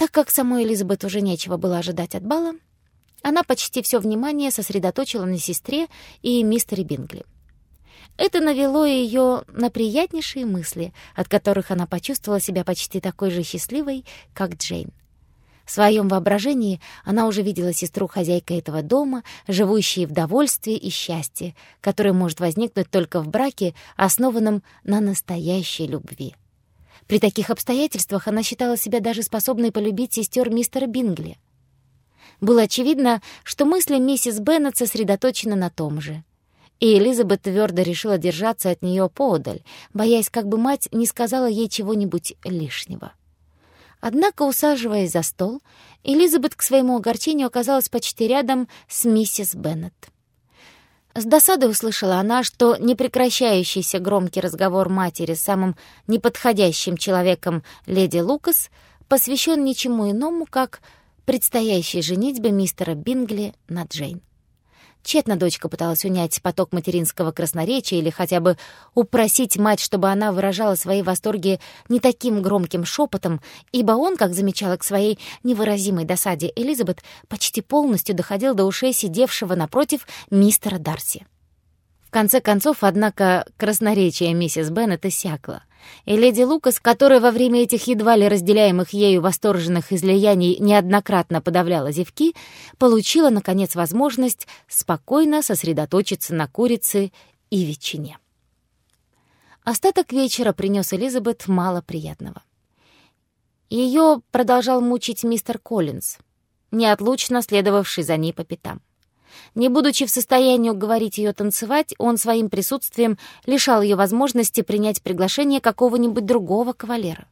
Так как самой Элизабет уже нечего было ожидать от бала, она почти все внимание сосредоточила на сестре и мистере Бингли. Это навело ее на приятнейшие мысли, от которых она почувствовала себя почти такой же счастливой, как Джейн. В своем воображении она уже видела сестру хозяйкой этого дома, живущей в довольстве и счастье, которое может возникнуть только в браке, основанном на настоящей любви. При таких обстоятельствах она считала себя даже способной полюбить сестер мистера Бингли. Было очевидно, что мысли миссис Беннет сосредоточены на том же. И Элизабет твердо решила держаться от нее поодаль, боясь, как бы мать не сказала ей чего-нибудь лишнего. Однако, усаживаясь за стол, Элизабет к своему огорчению оказалась почти рядом с миссис Беннет. С досадой услышала она, что непрекращающийся громкий разговор матери с самым неподходящим человеком леди Лукас посвящен ничему иному, как предстоящей женитьбе мистера Бингли на Джейн. Тщетно дочка пыталась унять поток материнского красноречия или хотя бы упросить мать, чтобы она выражала свои восторги не таким громким шепотом, ибо он, как замечала к своей невыразимой досаде Элизабет, почти полностью доходил до ушей сидевшего напротив мистера Дарси. В конце концов, однако, красноречие миссис Беннет иссякло, и леди Лукас, которая во время этих едва ли разделяемых ею восторженных излияний неоднократно подавляла зевки, получила, наконец, возможность спокойно сосредоточиться на курице и ветчине. Остаток вечера принес Элизабет мало приятного. Ее продолжал мучить мистер Коллинз, неотлучно следовавший за ней по пятам. Не будучи в состоянии уговорить ее танцевать, он своим присутствием лишал ее возможности принять приглашение какого-нибудь другого кавалера.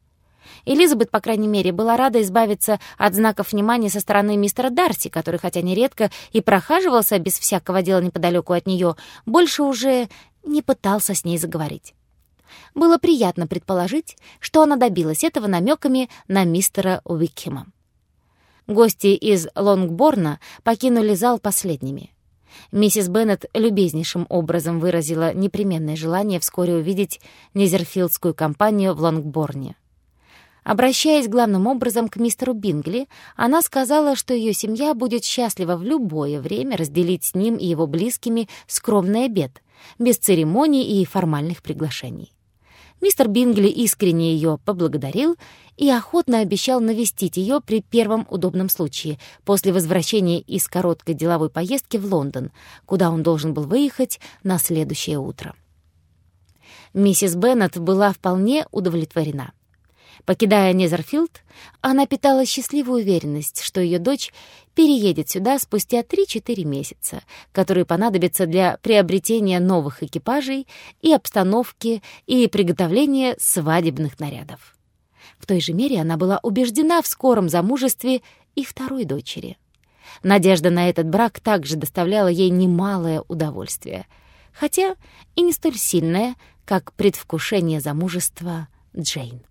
Элизабет, по крайней мере, была рада избавиться от знаков внимания со стороны мистера Дарси, который, хотя нередко и прохаживался без всякого дела неподалеку от нее, больше уже не пытался с ней заговорить. Было приятно предположить, что она добилась этого намеками на мистера Уикхема. Гости из Лонгборна покинули зал последними. Миссис Беннет любезнейшим образом выразила непременное желание вскоре увидеть Низерфилдскую компанию в Лонгборне. Обращаясь главным образом к мистеру Бингли, она сказала, что ее семья будет счастлива в любое время разделить с ним и его близкими скромный обед, без церемоний и формальных приглашений. Мистер Бингли искренне ее поблагодарил и охотно обещал навестить ее при первом удобном случае, после возвращения из короткой деловой поездки в Лондон, куда он должен был выехать на следующее утро. Миссис Беннет была вполне удовлетворена. Покидая Незерфилд, она питала счастливую уверенность, что ее дочь переедет сюда спустя 3-4 месяца, которые понадобятся для приобретения новых экипажей и обстановки и приготовления свадебных нарядов. В той же мере она была убеждена в скором замужестве и второй дочери. Надежда на этот брак также доставляла ей немалое удовольствие, хотя и не столь сильное, как предвкушение замужества Джейн.